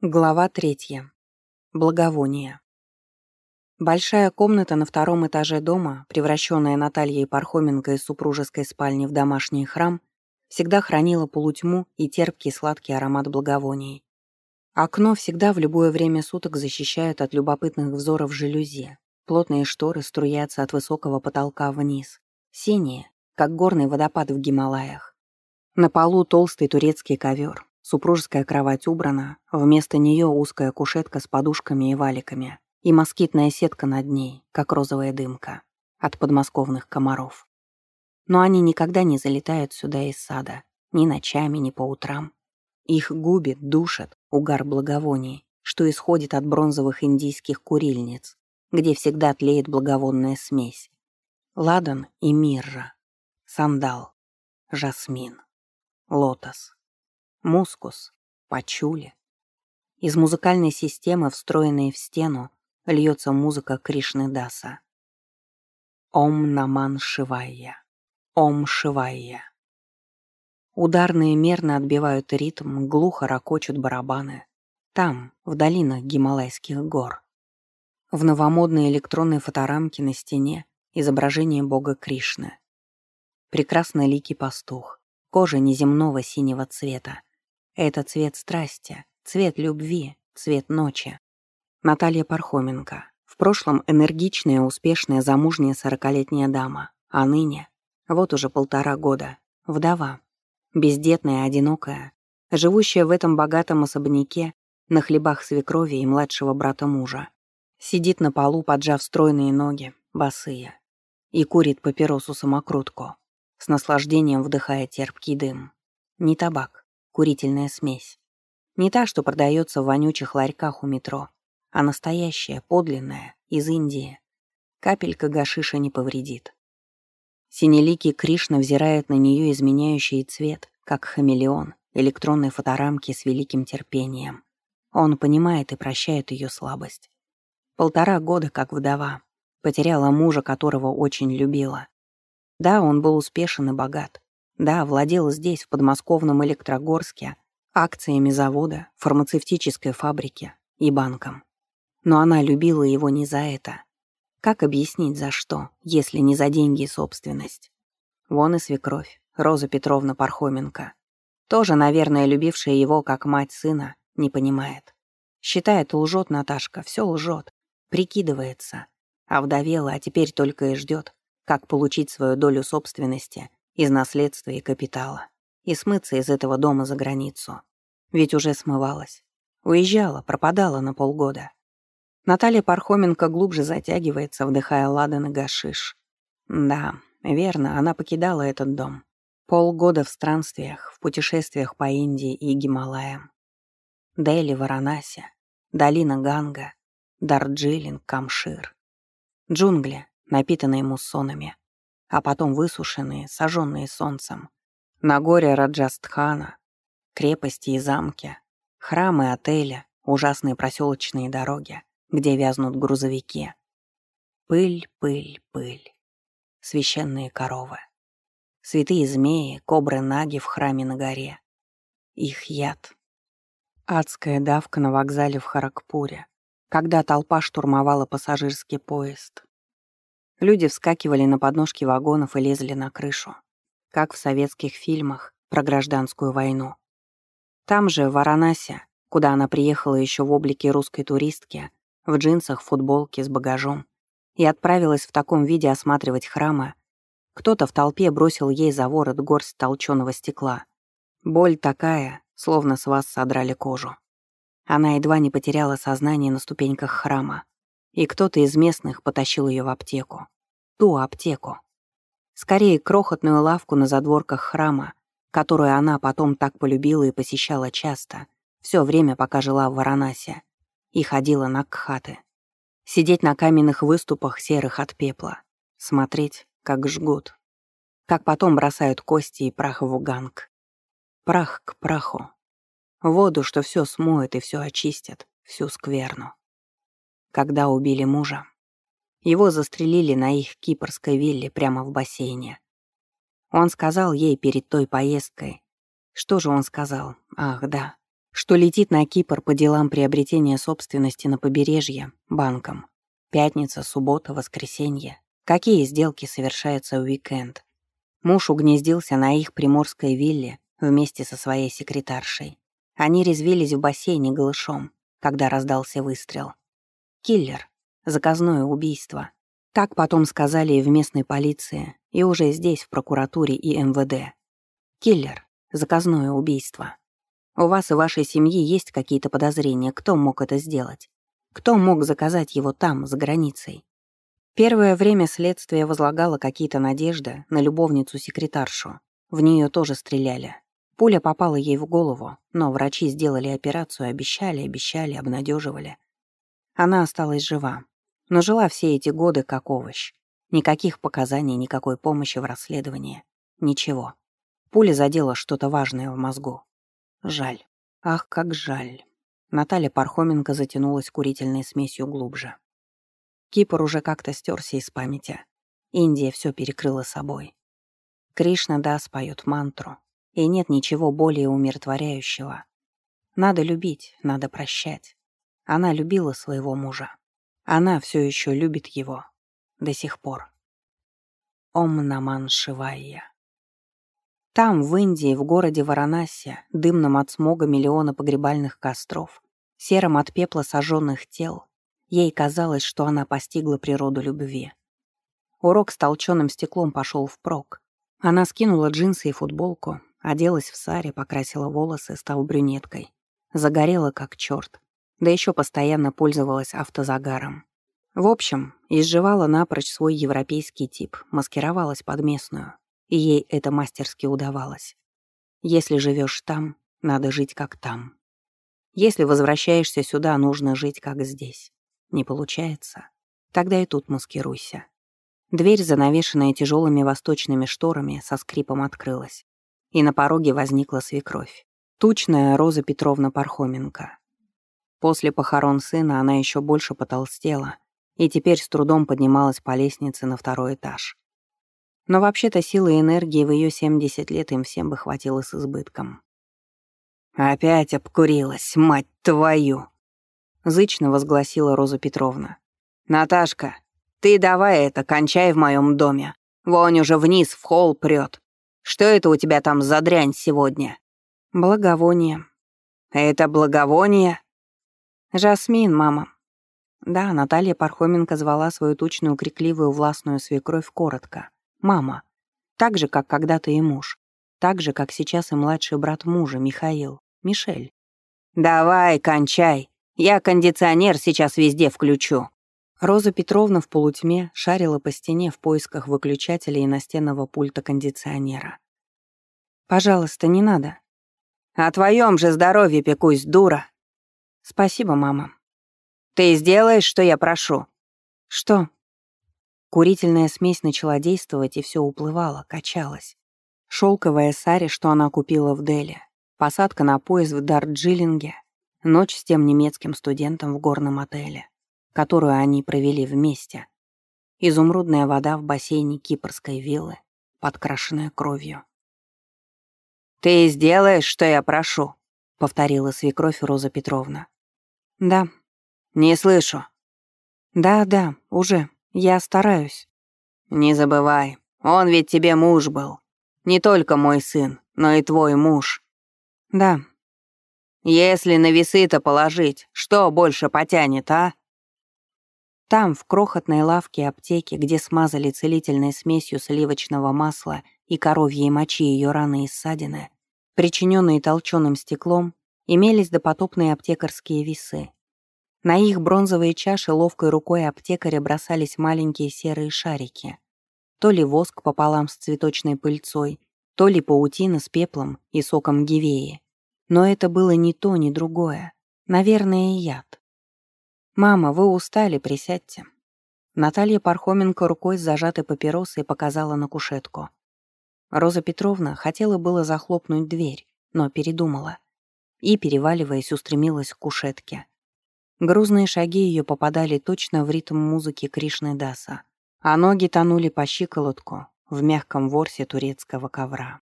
Глава третья. Благовоние. Большая комната на втором этаже дома, превращенная Натальей Пархоменко из супружеской спальни в домашний храм, всегда хранила полутьму и терпкий сладкий аромат благовоний. Окно всегда в любое время суток защищают от любопытных взоров жалюзи. Плотные шторы струятся от высокого потолка вниз. Синие, как горный водопад в Гималаях. На полу толстый турецкий ковер, Супружеская кровать убрана, вместо нее узкая кушетка с подушками и валиками, и москитная сетка над ней, как розовая дымка, от подмосковных комаров. Но они никогда не залетают сюда из сада, ни ночами, ни по утрам. Их губит, душит угар благовоний, что исходит от бронзовых индийских курильниц, где всегда тлеет благовонная смесь. Ладан и мирра, сандал, жасмин, лотос мускус, пачули. Из музыкальной системы, встроенной в стену, льется музыка Кришны Даса. Ом Наман Шивайя. Ом Шивайя. Ударные мерно отбивают ритм, глухо ракочут барабаны. Там, в долинах Гималайских гор. В новомодной электронной фоторамке на стене изображение бога Кришны. Прекрасно ликий пастух, кожа неземного синего цвета, это цвет страсти, цвет любви, цвет ночи. Наталья Пархоменко. В прошлом энергичная, успешная, замужняя сорокалетняя дама. А ныне, вот уже полтора года, вдова. Бездетная, одинокая, живущая в этом богатом особняке на хлебах свекрови и младшего брата мужа. Сидит на полу, поджав стройные ноги, босые, и курит папиросу-самокрутку, с наслаждением вдыхая терпкий дым. Не табак, курительная смесь. Не та, что продается в вонючих ларьках у метро, а настоящая, подлинная, из Индии. Капелька гашиша не повредит. Синеликий Кришна взирает на нее изменяющий цвет, как хамелеон, электронной фоторамки с великим терпением. Он понимает и прощает ее слабость. Полтора года как вдова. Потеряла мужа, которого очень любила. Да, он был успешен и богат. Да, владел здесь, в подмосковном Электрогорске, акциями завода, фармацевтической фабрики и банком. Но она любила его не за это. Как объяснить за что, если не за деньги и собственность? Вон и свекровь, Роза Петровна Пархоменко. Тоже, наверное, любившая его как мать сына, не понимает. Считает, лжет Наташка, все лжет, прикидывается. А вдовела, а теперь только и ждет, как получить свою долю собственности из наследства и капитала, и смыться из этого дома за границу. Ведь уже смывалась. Уезжала, пропадала на полгода. Наталья Пархоменко глубже затягивается, вдыхая ладан и гашиш. Да, верно, она покидала этот дом. Полгода в странствиях, в путешествиях по Индии и Гималаям. Дели, Варанаси, долина Ганга, Дарджилинг, Камшир. Джунгли, напитанные муссонами а потом высушенные, сожженные солнцем. На горе Раджастхана, крепости и замки, храмы, отели, ужасные проселочные дороги, где вязнут грузовики. Пыль, пыль, пыль. Священные коровы. Святые змеи, кобры-наги в храме на горе. Их яд. Адская давка на вокзале в Харакпуре, когда толпа штурмовала пассажирский поезд. Люди вскакивали на подножки вагонов и лезли на крышу, как в советских фильмах про гражданскую войну. Там же, в Варанасе, куда она приехала еще в облике русской туристки, в джинсах, футболке, с багажом, и отправилась в таком виде осматривать храмы, кто-то в толпе бросил ей за ворот горсть толченого стекла. Боль такая, словно с вас содрали кожу. Она едва не потеряла сознание на ступеньках храма, и кто-то из местных потащил ее в аптеку. Ту аптеку. Скорее, крохотную лавку на задворках храма, которую она потом так полюбила и посещала часто, все время, пока жила в Варанасе, и ходила на кхаты. Сидеть на каменных выступах, серых от пепла. Смотреть, как жгут. Как потом бросают кости и прах в ганг. Прах к праху. Воду, что все смоет и все очистит, всю скверну когда убили мужа. Его застрелили на их кипрской вилле прямо в бассейне. Он сказал ей перед той поездкой. Что же он сказал? Ах, да. что летит на Кипр по делам приобретения собственности на побережье, банком. Пятница, суббота, воскресенье. Какие сделки совершаются в уикенд? Муж угнездился на их приморской вилле вместе со своей секретаршей. Они резвились в бассейне голышом, когда раздался выстрел. Киллер. Заказное убийство. Так потом сказали и в местной полиции, и уже здесь, в прокуратуре и МВД. Киллер. Заказное убийство. У вас и вашей семьи есть какие-то подозрения, кто мог это сделать? Кто мог заказать его там, за границей? Первое время следствие возлагало какие-то надежды на любовницу-секретаршу. В нее тоже стреляли. Пуля попала ей в голову, но врачи сделали операцию, обещали, обещали, обнадеживали. Она осталась жива, но жила все эти годы как овощ. Никаких показаний, никакой помощи в расследовании. Ничего. Пуля задела что-то важное в мозгу. Жаль. Ах, как жаль. Наталья Пархоменко затянулась курительной смесью глубже. Кипр уже как-то стерся из памяти. Индия все перекрыла собой. Кришна Дас поет мантру, и нет ничего более умиротворяющего. Надо любить, надо прощать. Она любила своего мужа. Она все еще любит его. До сих пор. Ом Наман Шивайя. Там, в Индии, в городе Варанаси, дымном от смога миллиона погребальных костров, серым от пепла сожженных тел, ей казалось, что она постигла природу любви. Урок с толченым стеклом пошел впрок. Она скинула джинсы и футболку, оделась в саре, покрасила волосы, став брюнеткой. Загорела как черт, да еще постоянно пользовалась автозагаром. В общем, изживала напрочь свой европейский тип, маскировалась под местную и ей это мастерски удавалось. Если живешь там, надо жить как там. Если возвращаешься сюда, нужно жить как здесь. Не получается? Тогда и тут маскируйся. Дверь, занавешенная тяжелыми восточными шторами, со скрипом открылась. И на пороге возникла свекровь. Тучная Роза Петровна Пархоменко. После похорон сына она еще больше потолстела и теперь с трудом поднималась по лестнице на второй этаж. Но вообще-то силы и энергии в ее 70 лет им всем бы хватило с избытком. «Опять обкурилась, мать твою!» Зычно возгласила Роза Петровна. «Наташка, ты давай это, кончай в моем доме. Вонь уже вниз в холл прет. Что это у тебя там за дрянь сегодня?» «Благовоние». «Это благовоние?» «Жасмин, мама». Да, Наталья Пархоменко звала свою тучную, крикливую, властную свекровь коротко. Мама. Так же, как когда-то и муж. Так же, как сейчас и младший брат мужа, Михаил. Мишель. «Давай, кончай. Я кондиционер сейчас везде включу». Роза Петровна в полутьме шарила по стене в поисках выключателя и настенного пульта кондиционера. «Пожалуйста, не надо». «О твоем же здоровье пекусь, дура». «Спасибо, мама». «Ты сделаешь, что я прошу?» «Что?» Курительная смесь начала действовать, и все уплывало, качалось. Шелковая сари, что она купила в Дели, посадка на поезд в Дарджилинге, ночь с тем немецким студентом в горном отеле, которую они провели вместе, изумрудная вода в бассейне кипрской виллы, подкрашенная кровью. «Ты сделаешь, что я прошу?» — повторила свекровь Роза Петровна. «Да». «Не слышу». «Да, да, уже», я стараюсь. Не забывай, он ведь тебе муж был. Не только мой сын, но и твой муж. Да. Если на весы-то положить, что больше потянет, а? Там, в крохотной лавке аптеки, где смазали целительной смесью сливочного масла и коровьей мочи ее раны и ссадины, причиненные толченым стеклом, имелись допотопные аптекарские весы. На их бронзовые чаши ловкой рукой аптекаря бросались маленькие серые шарики. То ли воск пополам с цветочной пыльцой, то ли паутина с пеплом и соком гивеи. Но это было ни то, ни другое. Наверное, яд. «Мама, вы устали, присядьте». Наталья Пархоменко рукой с зажатой папиросой показала на кушетку. Роза Петровна хотела было захлопнуть дверь, но передумала. И, переваливаясь, устремилась к кушетке. Грузные шаги ее попадали точно в ритм музыки Кришны Даса, а ноги тонули по щиколотку в мягком ворсе турецкого ковра.